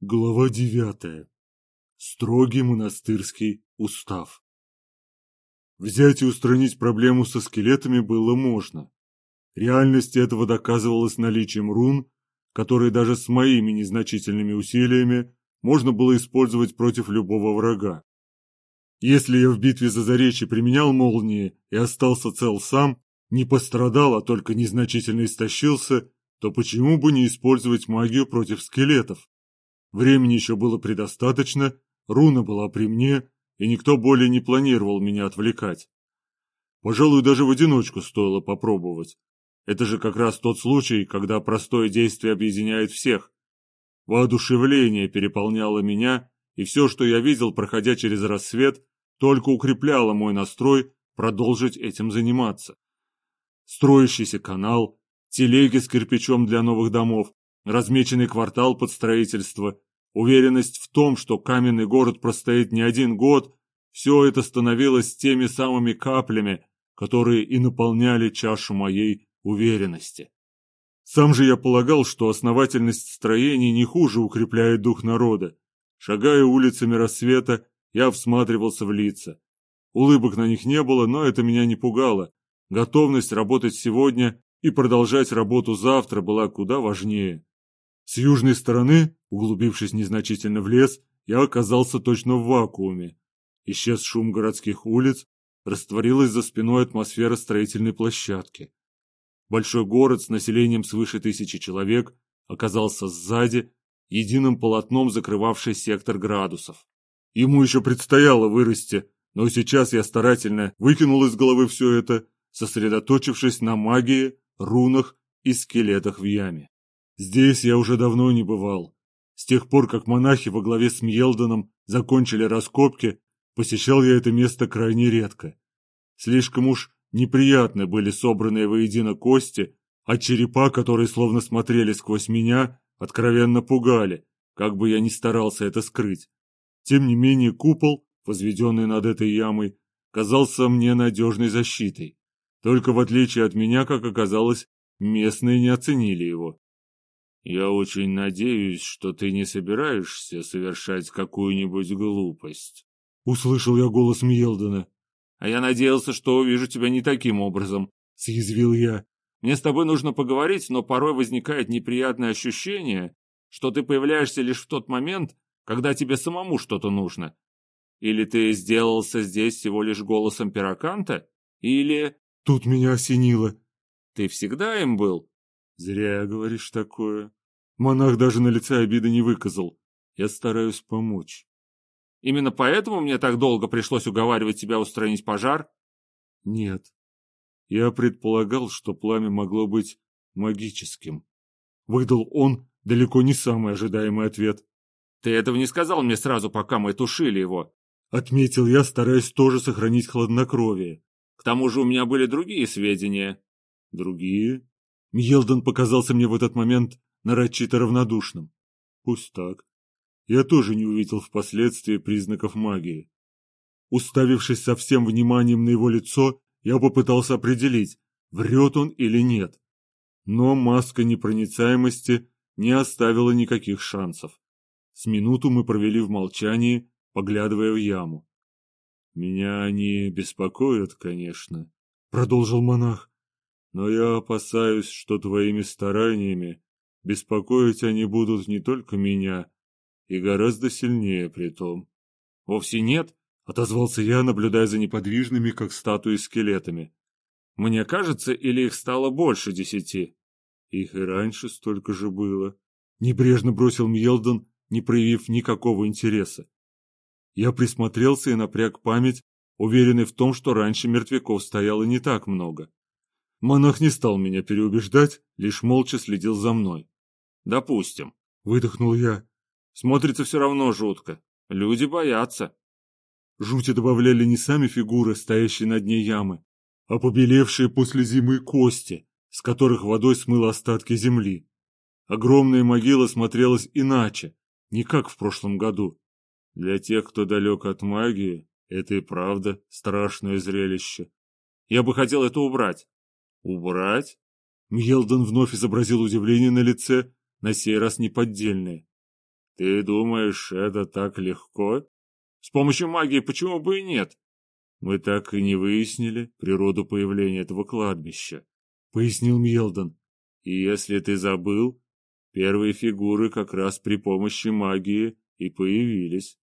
Глава девятая. Строгий монастырский устав. Взять и устранить проблему со скелетами было можно. Реальность этого доказывалась наличием рун, которые даже с моими незначительными усилиями можно было использовать против любого врага. Если я в битве за Заречье применял молнии и остался цел сам, не пострадал, а только незначительно истощился, то почему бы не использовать магию против скелетов? Времени еще было предостаточно, руна была при мне, и никто более не планировал меня отвлекать. Пожалуй, даже в одиночку стоило попробовать. Это же как раз тот случай, когда простое действие объединяет всех. Воодушевление переполняло меня, и все, что я видел, проходя через рассвет, только укрепляло мой настрой продолжить этим заниматься. Строящийся канал, телеги с кирпичом для новых домов, размеченный квартал под строительство, уверенность в том, что каменный город простоит не один год, все это становилось теми самыми каплями, которые и наполняли чашу моей уверенности. Сам же я полагал, что основательность строений не хуже укрепляет дух народа. Шагая улицами рассвета, я всматривался в лица. Улыбок на них не было, но это меня не пугало. Готовность работать сегодня и продолжать работу завтра была куда важнее. С южной стороны, углубившись незначительно в лес, я оказался точно в вакууме. Исчез шум городских улиц, растворилась за спиной атмосфера строительной площадки. Большой город с населением свыше тысячи человек оказался сзади, единым полотном закрывавший сектор градусов. Ему еще предстояло вырасти, но сейчас я старательно выкинул из головы все это, сосредоточившись на магии, рунах и скелетах в яме. Здесь я уже давно не бывал. С тех пор, как монахи во главе с Мьелдоном закончили раскопки, посещал я это место крайне редко. Слишком уж неприятны были собранные воедино кости, а черепа, которые словно смотрели сквозь меня, откровенно пугали, как бы я ни старался это скрыть. Тем не менее купол, возведенный над этой ямой, казался мне надежной защитой. Только в отличие от меня, как оказалось, местные не оценили его. Я очень надеюсь, что ты не собираешься совершать какую-нибудь глупость. Услышал я голос Мьелдена. А я надеялся, что увижу тебя не таким образом, съязвил я. Мне с тобой нужно поговорить, но порой возникает неприятное ощущение, что ты появляешься лишь в тот момент, когда тебе самому что-то нужно. Или ты сделался здесь всего лишь голосом пироканта, или... Тут меня осенило. Ты всегда им был? Зря говоришь такое. Монах даже на лице обиды не выказал. Я стараюсь помочь. Именно поэтому мне так долго пришлось уговаривать тебя устранить пожар? Нет. Я предполагал, что пламя могло быть магическим. Выдал он далеко не самый ожидаемый ответ. Ты этого не сказал мне сразу, пока мы тушили его. Отметил я, стараясь тоже сохранить хладнокровие. К тому же у меня были другие сведения. Другие? Мьелдон показался мне в этот момент нарочито равнодушным. Пусть так. Я тоже не увидел впоследствии признаков магии. Уставившись со всем вниманием на его лицо, я попытался определить, врет он или нет. Но маска непроницаемости не оставила никаких шансов. С минуту мы провели в молчании, поглядывая в яму. «Меня они беспокоят, конечно», — продолжил монах. «Но я опасаюсь, что твоими стараниями Беспокоить они будут не только меня, и гораздо сильнее при том. Вовсе нет, отозвался я, наблюдая за неподвижными, как статуи, скелетами. Мне кажется, или их стало больше десяти? Их и раньше столько же было. Небрежно бросил Мьелдон, не проявив никакого интереса. Я присмотрелся и напряг память, уверенный в том, что раньше мертвяков стояло не так много. Монах не стал меня переубеждать, лишь молча следил за мной. «Допустим», — выдохнул я. «Смотрится все равно жутко. Люди боятся». Жути добавляли не сами фигуры, стоящие на дне ямы, а побелевшие после зимы кости, с которых водой смыло остатки земли. Огромная могила смотрелась иначе, не как в прошлом году. Для тех, кто далек от магии, это и правда страшное зрелище. Я бы хотел это убрать.«Убрать?» Мьелдон вновь изобразил удивление на лице, на сей раз неподдельное. Ты думаешь, это так легко? С помощью магии почему бы и нет? Мы так и не выяснили природу появления этого кладбища, пояснил Мьелдон. И если ты забыл, первые фигуры как раз при помощи магии и появились.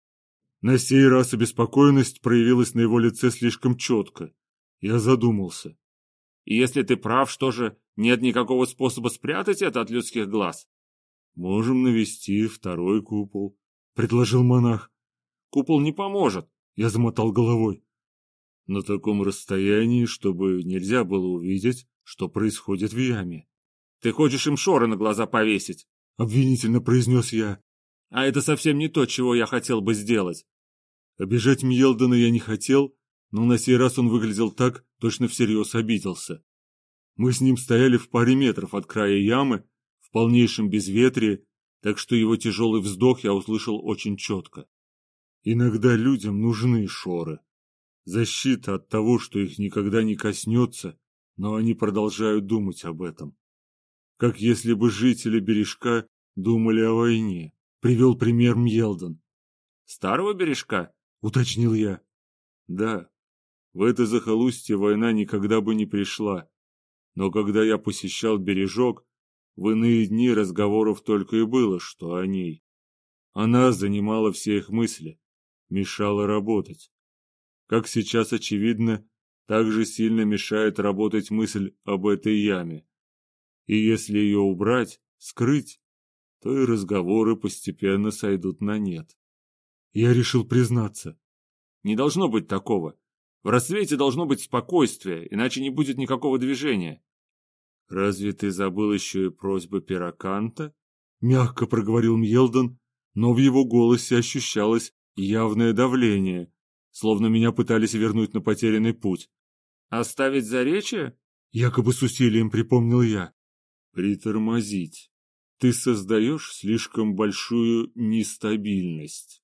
На сей раз обеспокоенность проявилась на его лице слишком четко. Я задумался. И если ты прав, что же, нет никакого способа спрятать это от людских глаз? Можем навести второй купол, предложил монах. Купол не поможет, я замотал головой. На таком расстоянии, чтобы нельзя было увидеть, что происходит в яме. Ты хочешь им шоры на глаза повесить? Обвинительно произнес я. А это совсем не то, чего я хотел бы сделать. Обижать Мьелдона я не хотел, но на сей раз он выглядел так, точно всерьез обиделся. Мы с ним стояли в паре метров от края ямы, в полнейшем безветрии, так что его тяжелый вздох я услышал очень четко. Иногда людям нужны шоры. Защита от того, что их никогда не коснется, но они продолжают думать об этом. Как если бы жители бережка думали о войне, привел пример Мьелдон. «Старого бережка?» — уточнил я. «Да, в это захолустье война никогда бы не пришла. Но когда я посещал бережок, в иные дни разговоров только и было, что о ней. Она занимала все их мысли, мешала работать. Как сейчас очевидно, так же сильно мешает работать мысль об этой яме. И если ее убрать, скрыть, то и разговоры постепенно сойдут на нет. Я решил признаться. Не должно быть такого. В рассвете должно быть спокойствие, иначе не будет никакого движения. «Разве ты забыл еще и просьбы Пироканта?» — мягко проговорил Мьелдон, но в его голосе ощущалось явное давление, словно меня пытались вернуть на потерянный путь. «Оставить заречье?» — якобы с усилием припомнил я. «Притормозить. Ты создаешь слишком большую нестабильность».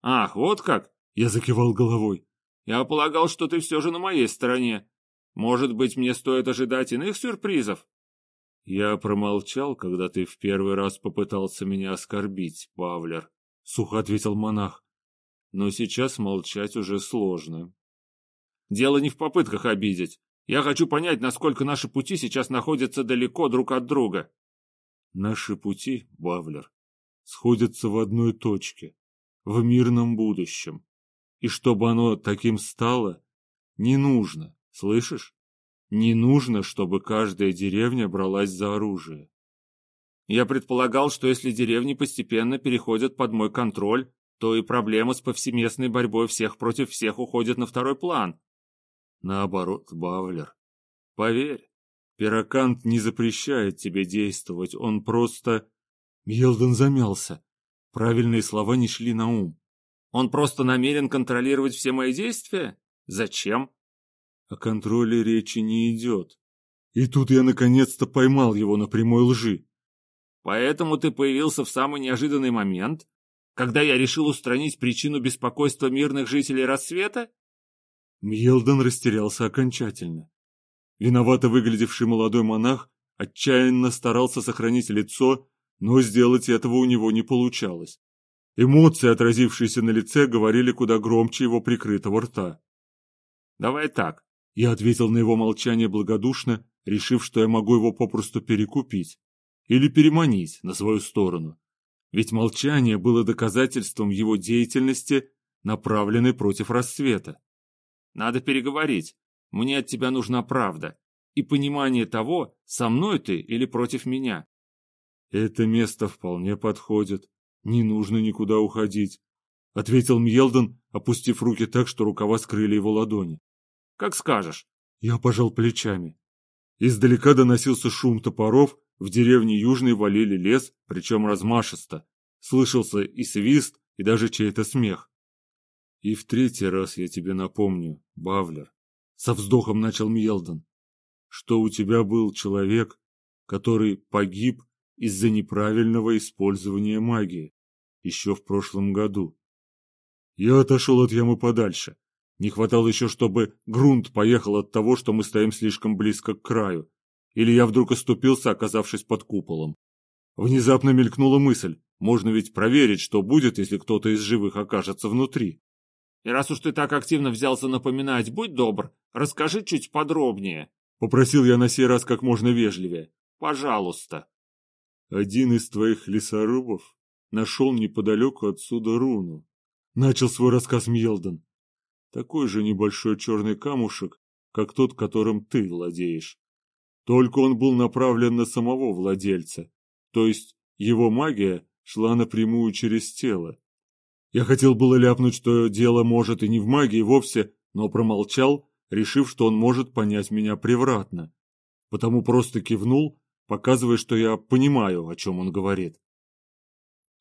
«Ах, вот как!» — я закивал головой. «Я полагал, что ты все же на моей стороне. Может быть, мне стоит ожидать иных сюрпризов?» «Я промолчал, когда ты в первый раз попытался меня оскорбить, Павлер», — сухо ответил монах. «Но сейчас молчать уже сложно». «Дело не в попытках обидеть. Я хочу понять, насколько наши пути сейчас находятся далеко друг от друга». «Наши пути, Бавлер, сходятся в одной точке, в мирном будущем. И чтобы оно таким стало, не нужно, Слышишь? Не нужно, чтобы каждая деревня бралась за оружие. Я предполагал, что если деревни постепенно переходят под мой контроль, то и проблема с повсеместной борьбой всех против всех уходит на второй план. Наоборот, Бавлер. Поверь, Пирокант не запрещает тебе действовать, он просто... Мьелден замялся. Правильные слова не шли на ум. Он просто намерен контролировать все мои действия? Зачем? О контроле речи не идет. И тут я наконец-то поймал его на прямой лжи. Поэтому ты появился в самый неожиданный момент, когда я решил устранить причину беспокойства мирных жителей рассвета? Мьелдон растерялся окончательно. Виновато выглядевший молодой монах отчаянно старался сохранить лицо, но сделать этого у него не получалось. Эмоции, отразившиеся на лице, говорили куда громче его прикрытого рта. «Давай так. Я ответил на его молчание благодушно, решив, что я могу его попросту перекупить или переманить на свою сторону. Ведь молчание было доказательством его деятельности, направленной против рассвета. Надо переговорить. Мне от тебя нужна правда и понимание того, со мной ты или против меня. Это место вполне подходит. Не нужно никуда уходить, — ответил Мьелдон, опустив руки так, что рукава скрыли его ладони. Как скажешь. Я пожал плечами. Издалека доносился шум топоров, в деревне Южной валили лес, причем размашисто. Слышался и свист, и даже чей-то смех. И в третий раз я тебе напомню, Бавлер, со вздохом начал Мьелдон, что у тебя был человек, который погиб из-за неправильного использования магии еще в прошлом году. Я отошел от ямы подальше. Не хватало еще, чтобы грунт поехал от того, что мы стоим слишком близко к краю. Или я вдруг оступился, оказавшись под куполом. Внезапно мелькнула мысль. Можно ведь проверить, что будет, если кто-то из живых окажется внутри. И раз уж ты так активно взялся напоминать, будь добр, расскажи чуть подробнее. Попросил я на сей раз как можно вежливее. Пожалуйста. Один из твоих лесорубов нашел неподалеку отсюда руну. Начал свой рассказ Мьелден. Такой же небольшой черный камушек, как тот, которым ты владеешь. Только он был направлен на самого владельца, то есть его магия шла напрямую через тело. Я хотел было ляпнуть, что дело может и не в магии вовсе, но промолчал, решив, что он может понять меня превратно. Потому просто кивнул, показывая, что я понимаю, о чем он говорит.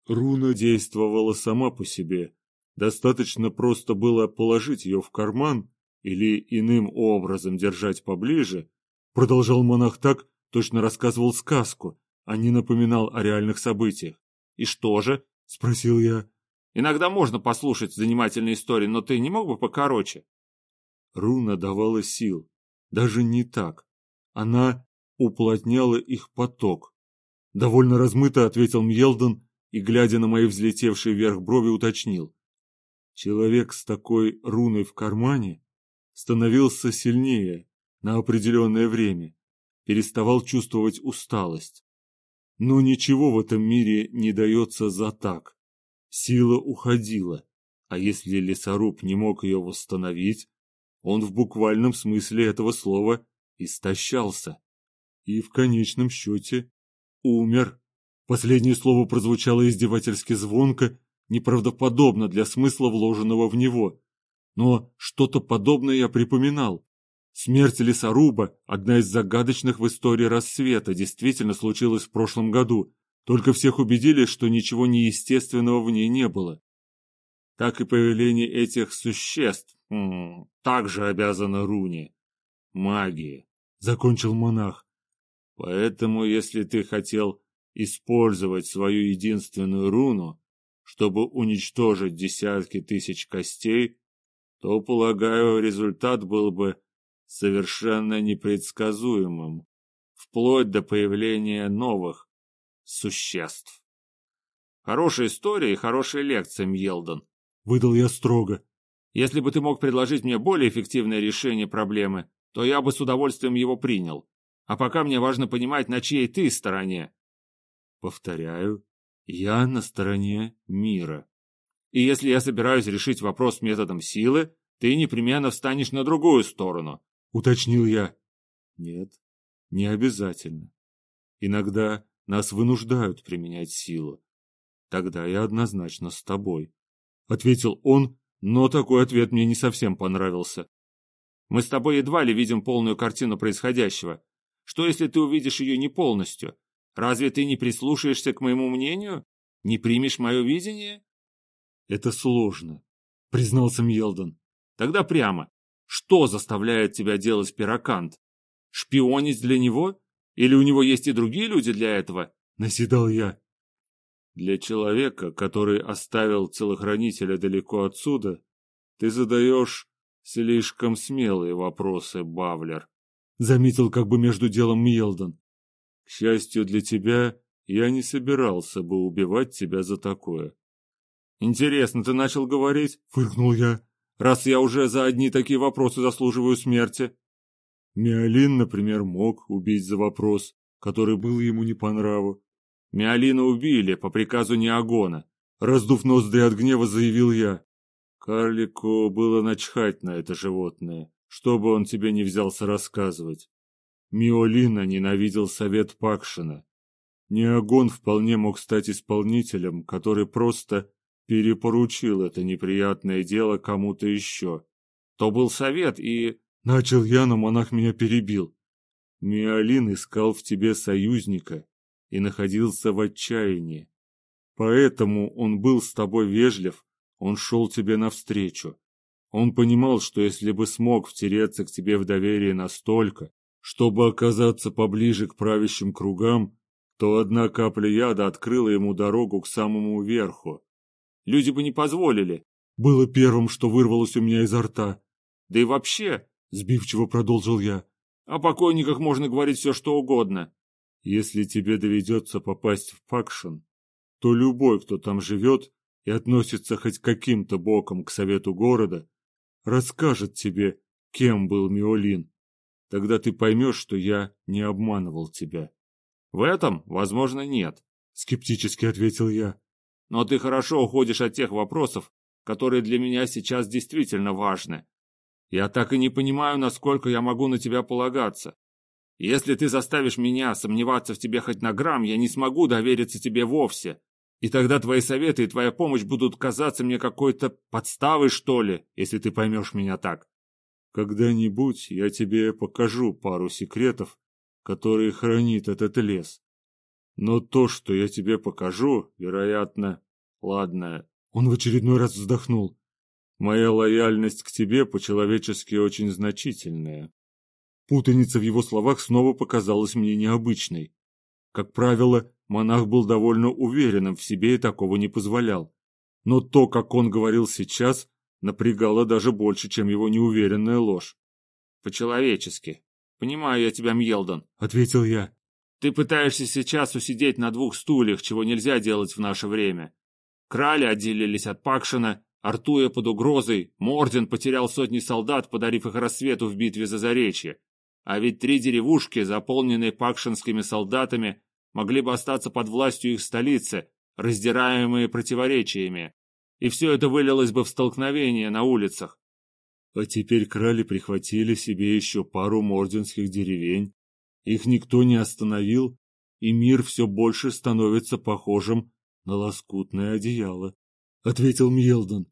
Руна действовала сама по себе. Достаточно просто было положить ее в карман или иным образом держать поближе, продолжал монах так, точно рассказывал сказку, а не напоминал о реальных событиях. «И что же?» — спросил я. Иногда можно послушать занимательные истории, но ты не мог бы покороче? Руна давала сил. Даже не так. Она уплотняла их поток. Довольно размыто ответил Мьелден и, глядя на мои взлетевшие вверх брови, уточнил. Человек с такой руной в кармане становился сильнее на определенное время, переставал чувствовать усталость. Но ничего в этом мире не дается за так. Сила уходила, а если лесоруб не мог ее восстановить, он в буквальном смысле этого слова истощался. И в конечном счете умер. Последнее слово прозвучало издевательски звонко, неправдоподобно для смысла, вложенного в него. Но что-то подобное я припоминал. Смерть лесоруба, одна из загадочных в истории рассвета, действительно случилась в прошлом году, только всех убедили, что ничего неестественного в ней не было. Так и появление этих существ м -м, также обязано руне. Магии, закончил монах. Поэтому, если ты хотел использовать свою единственную руну, чтобы уничтожить десятки тысяч костей, то, полагаю, результат был бы совершенно непредсказуемым, вплоть до появления новых, существ. Хорошая история и хорошая лекция, Мьелдон. Выдал я строго. Если бы ты мог предложить мне более эффективное решение проблемы, то я бы с удовольствием его принял. А пока мне важно понимать, на чьей ты стороне. Повторяю, я на стороне мира. И если я собираюсь решить вопрос методом силы, ты непременно встанешь на другую сторону, уточнил я. Нет, не обязательно. Иногда нас вынуждают применять силу. Тогда я однозначно с тобой. Ответил он, но такой ответ мне не совсем понравился. Мы с тобой едва ли видим полную картину происходящего. Что, если ты увидишь ее не полностью? Разве ты не прислушаешься к моему мнению? Не примешь мое видение? Это сложно, признался Мьелдон. Тогда прямо. Что заставляет тебя делать пирокант? Шпионить для него? Или у него есть и другие люди для этого?» — наседал я. «Для человека, который оставил телохранителя далеко отсюда, ты задаешь слишком смелые вопросы, Бавлер», — заметил как бы между делом Мьелдон. «К счастью для тебя, я не собирался бы убивать тебя за такое». «Интересно, ты начал говорить?» — фыркнул я. «Раз я уже за одни такие вопросы заслуживаю смерти». Миолин, например, мог убить за вопрос, который был ему не по нраву. Миолина убили по приказу Неогона. Раздув ноздри от гнева, заявил я. Карлику было начхать на это животное, чтобы он тебе не взялся рассказывать. Миолина ненавидел совет Пакшина. Неогон вполне мог стать исполнителем, который просто перепоручил это неприятное дело кому-то еще. То был совет, и Начал я, но монах меня перебил. Миолин искал в тебе союзника и находился в отчаянии. Поэтому он был с тобой вежлив, он шел тебе навстречу. Он понимал, что если бы смог втереться к тебе в доверие настолько, чтобы оказаться поближе к правящим кругам, то одна капля яда открыла ему дорогу к самому верху. Люди бы не позволили. Было первым, что вырвалось у меня изо рта. Да и вообще, Сбивчиво продолжил я. О покойниках можно говорить все, что угодно. Если тебе доведется попасть в Пакшин, то любой, кто там живет и относится хоть каким-то боком к совету города, расскажет тебе, кем был Миолин. Тогда ты поймешь, что я не обманывал тебя. — В этом, возможно, нет, — скептически ответил я. — Но ты хорошо уходишь от тех вопросов, которые для меня сейчас действительно важны. Я так и не понимаю, насколько я могу на тебя полагаться. Если ты заставишь меня сомневаться в тебе хоть на грамм, я не смогу довериться тебе вовсе. И тогда твои советы и твоя помощь будут казаться мне какой-то подставой, что ли, если ты поймешь меня так. Когда-нибудь я тебе покажу пару секретов, которые хранит этот лес. Но то, что я тебе покажу, вероятно... Ладно, он в очередной раз вздохнул. Моя лояльность к тебе по-человечески очень значительная. Путаница в его словах снова показалась мне необычной. Как правило, монах был довольно уверенным в себе и такого не позволял. Но то, как он говорил сейчас, напрягало даже больше, чем его неуверенная ложь. «По-человечески. Понимаю я тебя, Мьелдон», — ответил я. «Ты пытаешься сейчас усидеть на двух стульях, чего нельзя делать в наше время. Крали отделились от Пакшина, Артуя под угрозой, Морден потерял сотни солдат, подарив их рассвету в битве за Заречье. А ведь три деревушки, заполненные пакшинскими солдатами, могли бы остаться под властью их столицы, раздираемые противоречиями. И все это вылилось бы в столкновение на улицах. А теперь крали прихватили себе еще пару морденских деревень. Их никто не остановил, и мир все больше становится похожим на лоскутное одеяло, — ответил Мьелдон.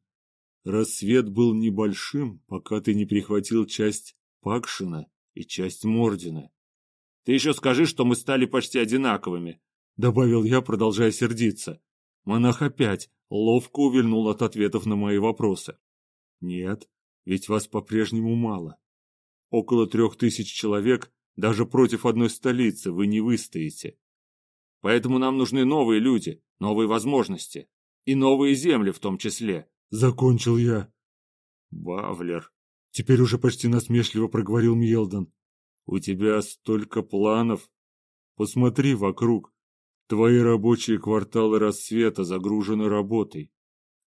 Рассвет был небольшим, пока ты не прихватил часть Пакшина и часть Мордина. Ты еще скажи, что мы стали почти одинаковыми, — добавил я, продолжая сердиться. Монах опять ловко увильнул от ответов на мои вопросы. Нет, ведь вас по-прежнему мало. Около трех тысяч человек даже против одной столицы вы не выстоите. Поэтому нам нужны новые люди, новые возможности. И новые земли в том числе. Закончил я. Бавлер. Теперь уже почти насмешливо проговорил Мьелдон. У тебя столько планов. Посмотри вокруг. Твои рабочие кварталы рассвета загружены работой.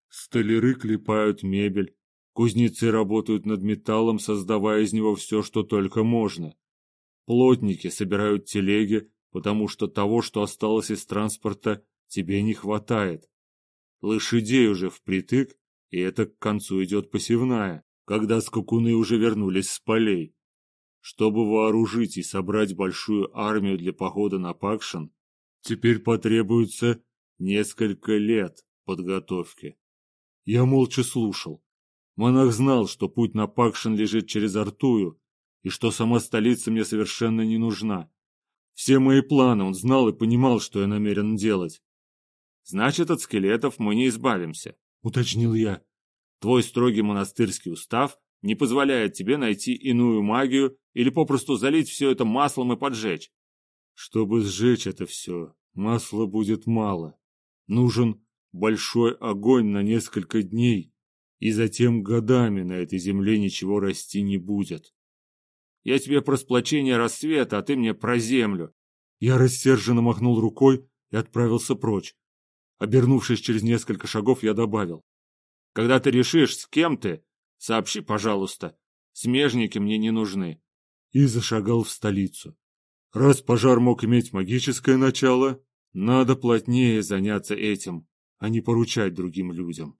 Столяры клепают мебель. Кузнецы работают над металлом, создавая из него все, что только можно. Плотники собирают телеги, потому что того, что осталось из транспорта, тебе не хватает. Лошадей уже впритык, и это к концу идет посевная, когда скакуны уже вернулись с полей. Чтобы вооружить и собрать большую армию для похода на Пакшин, теперь потребуется несколько лет подготовки. Я молча слушал. Монах знал, что путь на Пакшин лежит через Артую, и что сама столица мне совершенно не нужна. Все мои планы он знал и понимал, что я намерен делать. «Значит, от скелетов мы не избавимся», — уточнил я. «Твой строгий монастырский устав не позволяет тебе найти иную магию или попросту залить все это маслом и поджечь». «Чтобы сжечь это все, масла будет мало. Нужен большой огонь на несколько дней, и затем годами на этой земле ничего расти не будет. Я тебе про сплочение рассвета, а ты мне про землю. Я рассерженно махнул рукой и отправился прочь. Обернувшись через несколько шагов, я добавил. Когда ты решишь, с кем ты, сообщи, пожалуйста. Смежники мне не нужны. И зашагал в столицу. Раз пожар мог иметь магическое начало, надо плотнее заняться этим, а не поручать другим людям.